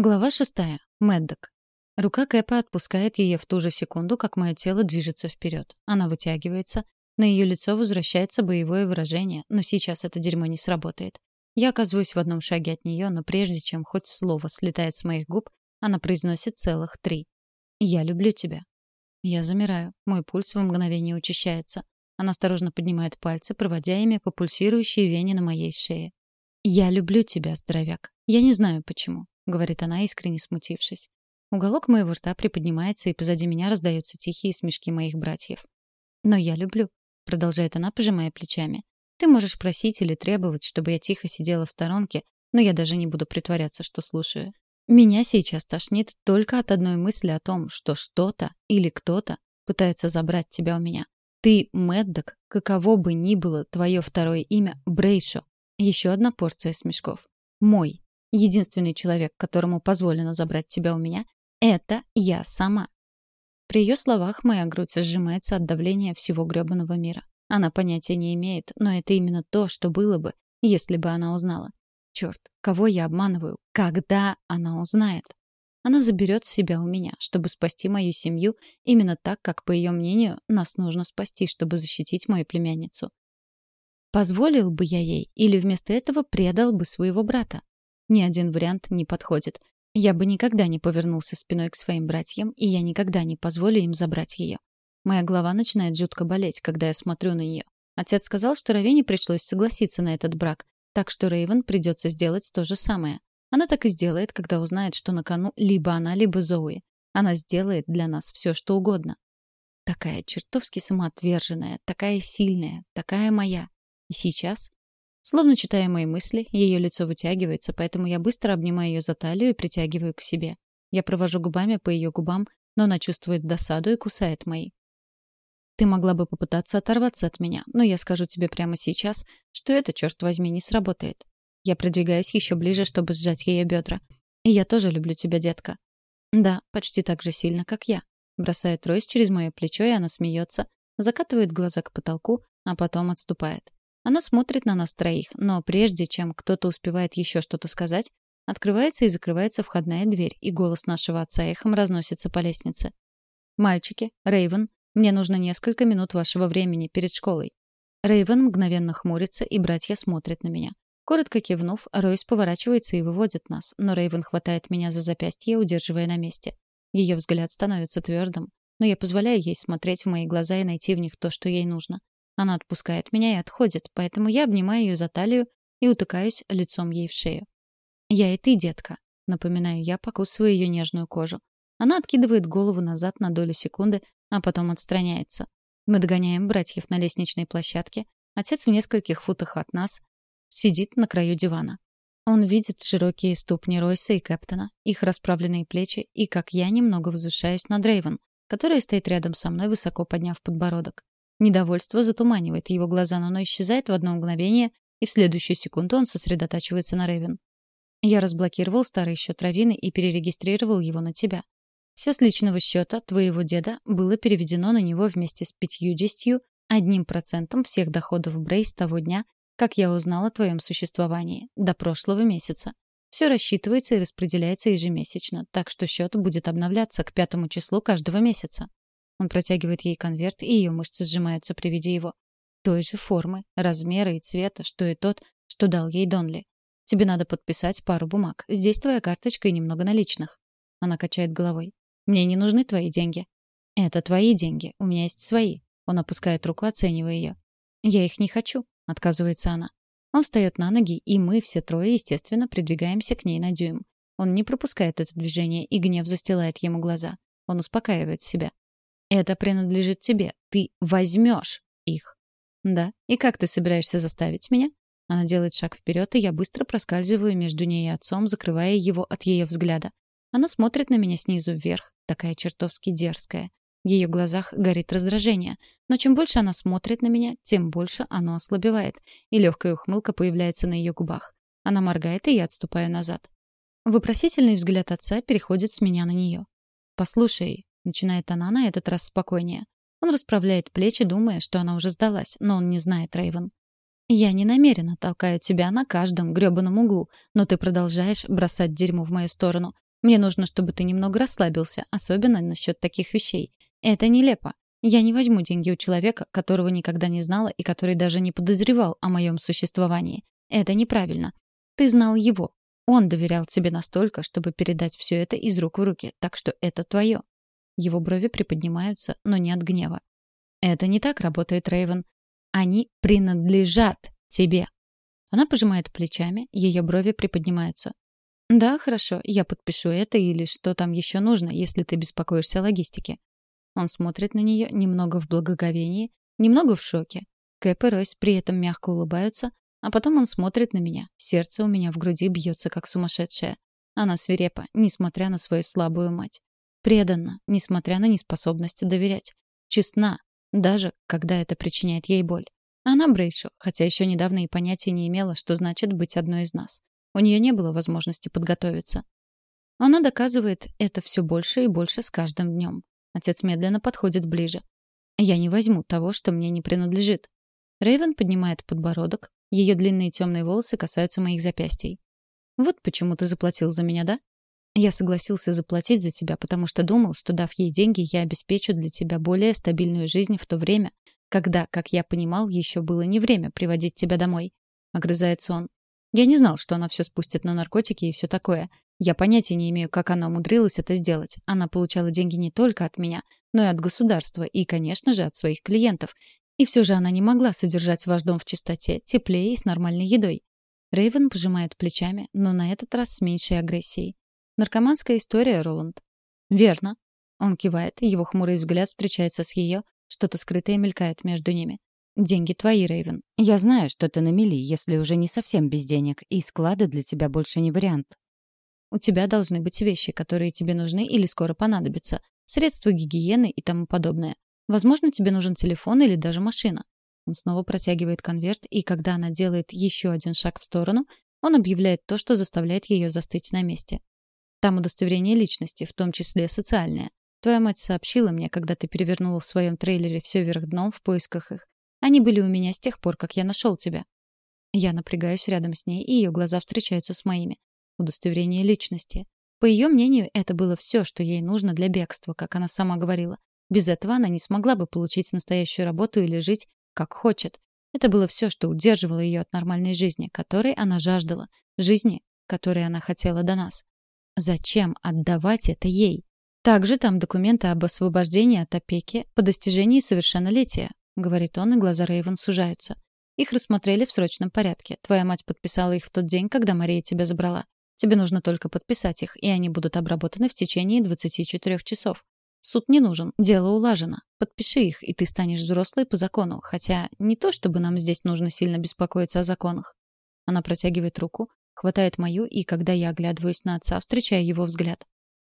Глава шестая. Мэддок. Рука Кэпа отпускает ее в ту же секунду, как мое тело движется вперед. Она вытягивается. На ее лицо возвращается боевое выражение, но сейчас это дерьмо не сработает. Я оказываюсь в одном шаге от нее, но прежде чем хоть слово слетает с моих губ, она произносит целых три. «Я люблю тебя». Я замираю. Мой пульс в мгновение учащается. Она осторожно поднимает пальцы, проводя ими по пульсирующей вене на моей шее. «Я люблю тебя, здоровяк. Я не знаю, почему говорит она, искренне смутившись. Уголок моего рта приподнимается, и позади меня раздаются тихие смешки моих братьев. «Но я люблю», — продолжает она, пожимая плечами. «Ты можешь просить или требовать, чтобы я тихо сидела в сторонке, но я даже не буду притворяться, что слушаю. Меня сейчас тошнит только от одной мысли о том, что что-то или кто-то пытается забрать тебя у меня. Ты, Мэддок, каково бы ни было твое второе имя, Брейшо. Еще одна порция смешков. Мой. Единственный человек, которому позволено забрать тебя у меня, это я сама. При ее словах моя грудь сжимается от давления всего грёбаного мира. Она понятия не имеет, но это именно то, что было бы, если бы она узнала. Черт, кого я обманываю? Когда она узнает? Она заберет себя у меня, чтобы спасти мою семью, именно так, как, по ее мнению, нас нужно спасти, чтобы защитить мою племянницу. Позволил бы я ей или вместо этого предал бы своего брата? Ни один вариант не подходит. Я бы никогда не повернулся спиной к своим братьям, и я никогда не позволю им забрать ее. Моя голова начинает жутко болеть, когда я смотрю на нее. Отец сказал, что Равене пришлось согласиться на этот брак, так что Рейвен придется сделать то же самое. Она так и сделает, когда узнает, что на кону либо она, либо Зоуи. Она сделает для нас все, что угодно. Такая чертовски самоотверженная, такая сильная, такая моя. И сейчас Словно читая мои мысли, ее лицо вытягивается, поэтому я быстро обнимаю ее за талию и притягиваю к себе. Я провожу губами по ее губам, но она чувствует досаду и кусает мои. Ты могла бы попытаться оторваться от меня, но я скажу тебе прямо сейчас, что это, черт возьми, не сработает. Я придвигаюсь еще ближе, чтобы сжать ее бедра. И я тоже люблю тебя, детка. Да, почти так же сильно, как я. Бросает Ройс через мое плечо, и она смеется, закатывает глаза к потолку, а потом отступает. Она смотрит на нас троих, но прежде чем кто-то успевает еще что-то сказать, открывается и закрывается входная дверь, и голос нашего отца эхом разносится по лестнице. «Мальчики, Рейвен, мне нужно несколько минут вашего времени перед школой». Рейвен мгновенно хмурится, и братья смотрят на меня. Коротко кивнув, Ройс поворачивается и выводит нас, но Рейвен хватает меня за запястье, удерживая на месте. Ее взгляд становится твердым, но я позволяю ей смотреть в мои глаза и найти в них то, что ей нужно. Она отпускает меня и отходит, поэтому я обнимаю ее за талию и утыкаюсь лицом ей в шею. «Я и ты, детка», — напоминаю я, покусывая ее нежную кожу. Она откидывает голову назад на долю секунды, а потом отстраняется. Мы догоняем братьев на лестничной площадке. Отец в нескольких футах от нас сидит на краю дивана. Он видит широкие ступни Ройса и Кэптона, их расправленные плечи, и, как я, немного возвышаюсь над Рейвен, которая стоит рядом со мной, высоко подняв подбородок. Недовольство затуманивает его глаза, но оно исчезает в одно мгновение, и в следующую секунду он сосредотачивается на Ревен. Я разблокировал старый счет Равины и перерегистрировал его на тебя. Все с личного счета твоего деда было переведено на него вместе с пятьюдесятью одним процентом всех доходов Брейс того дня, как я узнал о твоем существовании, до прошлого месяца. Все рассчитывается и распределяется ежемесячно, так что счет будет обновляться к пятому числу каждого месяца. Он протягивает ей конверт, и ее мышцы сжимаются при виде его. Той же формы, размера и цвета, что и тот, что дал ей Донли. Тебе надо подписать пару бумаг. Здесь твоя карточка и немного наличных. Она качает головой. Мне не нужны твои деньги. Это твои деньги. У меня есть свои. Он опускает руку, оценивая ее. Я их не хочу, отказывается она. Он встает на ноги, и мы все трое, естественно, придвигаемся к ней на дюйм. Он не пропускает это движение, и гнев застилает ему глаза. Он успокаивает себя. Это принадлежит тебе. Ты возьмешь их. Да. И как ты собираешься заставить меня? Она делает шаг вперед, и я быстро проскальзываю между ней и отцом, закрывая его от ее взгляда. Она смотрит на меня снизу вверх, такая чертовски дерзкая. В ее глазах горит раздражение. Но чем больше она смотрит на меня, тем больше оно ослабевает, и легкая ухмылка появляется на ее губах. Она моргает, и я отступаю назад. Вопросительный взгляд отца переходит с меня на нее. «Послушай, начинает она на этот раз спокойнее. Он расправляет плечи, думая, что она уже сдалась, но он не знает Рейвен. «Я не намеренно толкаю тебя на каждом грёбаном углу, но ты продолжаешь бросать дерьмо в мою сторону. Мне нужно, чтобы ты немного расслабился, особенно насчет таких вещей. Это нелепо. Я не возьму деньги у человека, которого никогда не знала и который даже не подозревал о моем существовании. Это неправильно. Ты знал его. Он доверял тебе настолько, чтобы передать все это из рук в руки, так что это твое. Его брови приподнимаются, но не от гнева. Это не так работает, Рейвен. Они принадлежат тебе. Она пожимает плечами, ее брови приподнимаются. Да, хорошо, я подпишу это или что там еще нужно, если ты беспокоишься о логистике. Он смотрит на нее немного в благоговении, немного в шоке. Кэп и Ройс при этом мягко улыбаются, а потом он смотрит на меня. Сердце у меня в груди бьется, как сумасшедшее. Она свирепа, несмотря на свою слабую мать. Преданна, несмотря на неспособность доверять. Честна, даже когда это причиняет ей боль. Она Брейшу, хотя еще недавно и понятия не имела, что значит быть одной из нас. У нее не было возможности подготовиться. Она доказывает это все больше и больше с каждым днем. Отец медленно подходит ближе. Я не возьму того, что мне не принадлежит. Рейвен поднимает подбородок, ее длинные темные волосы касаются моих запястий. Вот почему ты заплатил за меня, да? Я согласился заплатить за тебя, потому что думал, что дав ей деньги, я обеспечу для тебя более стабильную жизнь в то время, когда, как я понимал, еще было не время приводить тебя домой. Огрызается он. Я не знал, что она все спустит на наркотики и все такое. Я понятия не имею, как она умудрилась это сделать. Она получала деньги не только от меня, но и от государства и, конечно же, от своих клиентов. И все же она не могла содержать ваш дом в чистоте, теплее и с нормальной едой. Рейвен пожимает плечами, но на этот раз с меньшей агрессией. Наркоманская история, Роланд. Верно. Он кивает, его хмурый взгляд встречается с ее, что-то скрытое мелькает между ними. Деньги твои, Рейвен. Я знаю, что ты на мели, если уже не совсем без денег, и склады для тебя больше не вариант. У тебя должны быть вещи, которые тебе нужны или скоро понадобятся, средства гигиены и тому подобное. Возможно, тебе нужен телефон или даже машина. Он снова протягивает конверт, и когда она делает еще один шаг в сторону, он объявляет то, что заставляет ее застыть на месте. Там удостоверение личности, в том числе социальное. Твоя мать сообщила мне, когда ты перевернула в своем трейлере все вверх дном в поисках их. Они были у меня с тех пор, как я нашел тебя. Я напрягаюсь рядом с ней, и ее глаза встречаются с моими. Удостоверение личности. По ее мнению, это было все, что ей нужно для бегства, как она сама говорила. Без этого она не смогла бы получить настоящую работу или жить, как хочет. Это было все, что удерживало ее от нормальной жизни, которой она жаждала. Жизни, которой она хотела до нас. Зачем отдавать это ей? Также там документы об освобождении от опеки по достижении совершеннолетия говорит он, и глаза Рейвен сужаются. Их рассмотрели в срочном порядке. Твоя мать подписала их в тот день, когда Мария тебя забрала. Тебе нужно только подписать их, и они будут обработаны в течение 24 часов. Суд не нужен, дело улажено. Подпиши их, и ты станешь взрослой по закону, хотя не то, чтобы нам здесь нужно сильно беспокоиться о законах. Она протягивает руку, хватает мою, и когда я оглядываюсь на отца, встречаю его взгляд.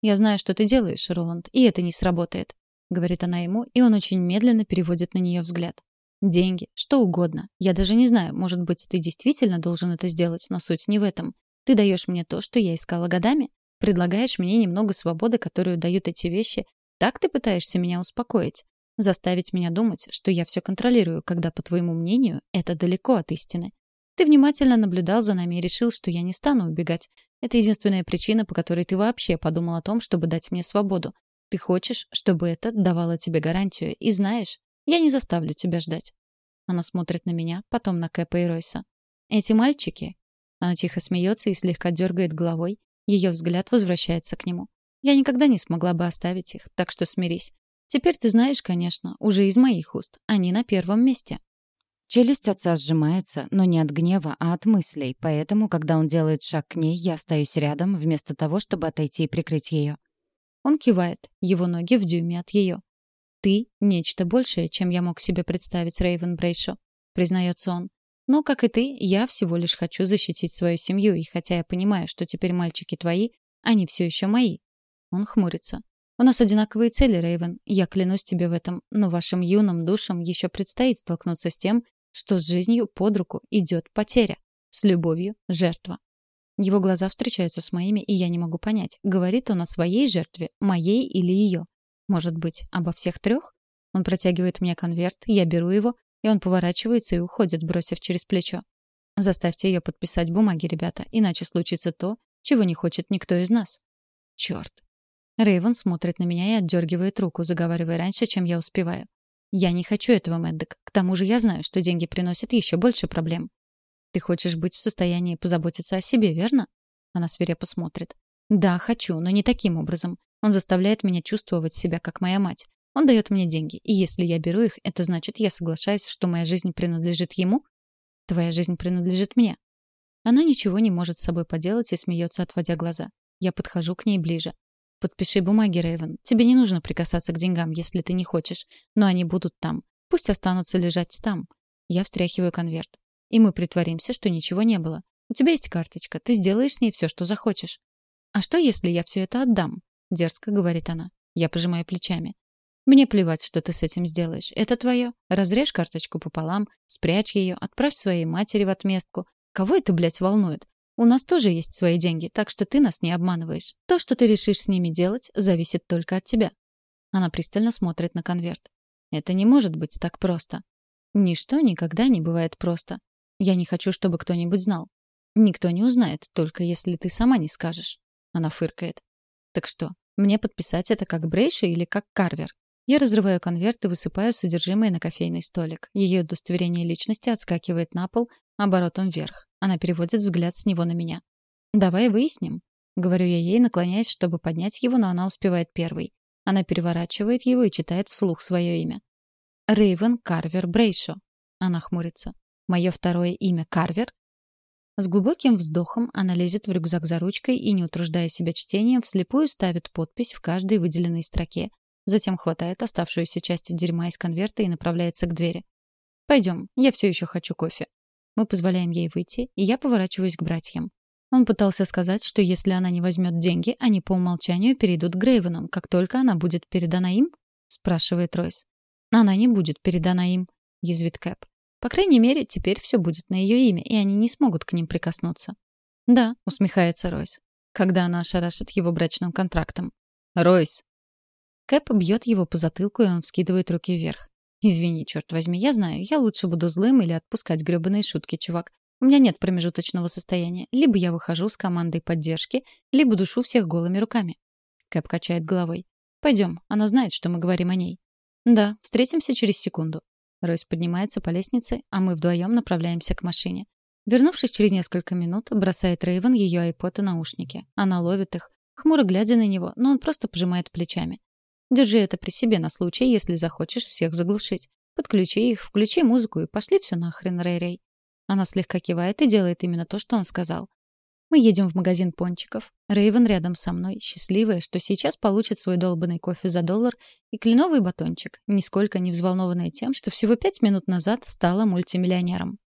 Я знаю, что ты делаешь, Роланд, и это не сработает говорит она ему, и он очень медленно переводит на нее взгляд. Деньги, что угодно. Я даже не знаю, может быть, ты действительно должен это сделать, но суть не в этом. Ты даешь мне то, что я искала годами, предлагаешь мне немного свободы, которую дают эти вещи. Так ты пытаешься меня успокоить, заставить меня думать, что я все контролирую, когда, по твоему мнению, это далеко от истины. Ты внимательно наблюдал за нами и решил, что я не стану убегать. Это единственная причина, по которой ты вообще подумал о том, чтобы дать мне свободу. Ты хочешь, чтобы это давало тебе гарантию, и знаешь, я не заставлю тебя ждать. Она смотрит на меня, потом на Кэпа и Ройса. Эти мальчики... Она тихо смеется и слегка дергает головой. Ее взгляд возвращается к нему. Я никогда не смогла бы оставить их, так что смирись. Теперь ты знаешь, конечно, уже из моих уст. Они на первом месте. Челюсть отца сжимается, но не от гнева, а от мыслей, поэтому, когда он делает шаг к ней, я остаюсь рядом, вместо того, чтобы отойти и прикрыть ее. Он кивает, его ноги в дюйме от ее. «Ты — нечто большее, чем я мог себе представить, Рейвен Брейшо», — признается он. «Но, как и ты, я всего лишь хочу защитить свою семью, и хотя я понимаю, что теперь мальчики твои, они все еще мои». Он хмурится. «У нас одинаковые цели, Рейвен. Я клянусь тебе в этом, но вашим юным душам еще предстоит столкнуться с тем, что с жизнью под руку идет потеря, с любовью — жертва. Его глаза встречаются с моими, и я не могу понять, говорит он о своей жертве, моей или ее. Может быть, обо всех трех? Он протягивает мне конверт, я беру его, и он поворачивается и уходит, бросив через плечо. Заставьте ее подписать бумаги, ребята, иначе случится то, чего не хочет никто из нас. Черт. Рейвен смотрит на меня и отдергивает руку, заговаривая раньше, чем я успеваю. Я не хочу этого, Мэддок. К тому же я знаю, что деньги приносят еще больше проблем. Ты хочешь быть в состоянии позаботиться о себе, верно? Она свирепо смотрит. Да, хочу, но не таким образом. Он заставляет меня чувствовать себя как моя мать. Он дает мне деньги, и если я беру их, это значит, я соглашаюсь, что моя жизнь принадлежит ему? Твоя жизнь принадлежит мне. Она ничего не может с собой поделать и смеется, отводя глаза. Я подхожу к ней ближе. Подпиши бумаги, Рейвен. Тебе не нужно прикасаться к деньгам, если ты не хочешь, но они будут там. Пусть останутся лежать там. Я встряхиваю конверт. И мы притворимся, что ничего не было. У тебя есть карточка, ты сделаешь с ней все, что захочешь. А что, если я все это отдам? Дерзко говорит она. Я пожимаю плечами. Мне плевать, что ты с этим сделаешь. Это твое. Разрежь карточку пополам, спрячь ее, отправь своей матери в отместку. Кого это, блядь, волнует? У нас тоже есть свои деньги, так что ты нас не обманываешь. То, что ты решишь с ними делать, зависит только от тебя. Она пристально смотрит на конверт. Это не может быть так просто. Ничто никогда не бывает просто. Я не хочу, чтобы кто-нибудь знал. Никто не узнает, только если ты сама не скажешь. Она фыркает. Так что, мне подписать это как Брейша или как Карвер? Я разрываю конверт и высыпаю содержимое на кофейный столик. Ее удостоверение личности отскакивает на пол оборотом вверх. Она переводит взгляд с него на меня. «Давай выясним», — говорю я ей, наклоняясь, чтобы поднять его, но она успевает первой. Она переворачивает его и читает вслух свое имя. Рейвен Карвер Брейшо. Она хмурится. Мое второе имя Карвер? С глубоким вздохом она лезет в рюкзак за ручкой и, не утруждая себя чтением, вслепую ставит подпись в каждой выделенной строке. Затем хватает оставшуюся часть дерьма из конверта и направляется к двери. «Пойдем, я все еще хочу кофе». Мы позволяем ей выйти, и я поворачиваюсь к братьям. Он пытался сказать, что если она не возьмет деньги, они по умолчанию перейдут к Грейвенам, как только она будет передана им? спрашивает Ройс. Она не будет передана им, язвит Кэп. По крайней мере, теперь все будет на ее имя, и они не смогут к ним прикоснуться. Да, усмехается Ройс. Когда она ошарашит его брачным контрактом. Ройс. Кэп бьет его по затылку, и он вскидывает руки вверх. Извини, черт возьми, я знаю, я лучше буду злым или отпускать грёбаные шутки, чувак. У меня нет промежуточного состояния. Либо я выхожу с командой поддержки, либо душу всех голыми руками. Кэп качает головой. Пойдем, она знает, что мы говорим о ней. Да, встретимся через секунду. Ройс поднимается по лестнице, а мы вдвоем направляемся к машине. Вернувшись через несколько минут, бросает Рейвен ее айпод и наушники. Она ловит их, хмуро глядя на него, но он просто пожимает плечами. Держи это при себе на случай, если захочешь всех заглушить. Подключи их, включи музыку и пошли все нахрен, Рэй-Рэй. Она слегка кивает и делает именно то, что он сказал. Мы едем в магазин пончиков. Рейвен рядом со мной, счастливая, что сейчас получит свой долбанный кофе за доллар и кленовый батончик, нисколько не взволнованная тем, что всего пять минут назад стала мультимиллионером.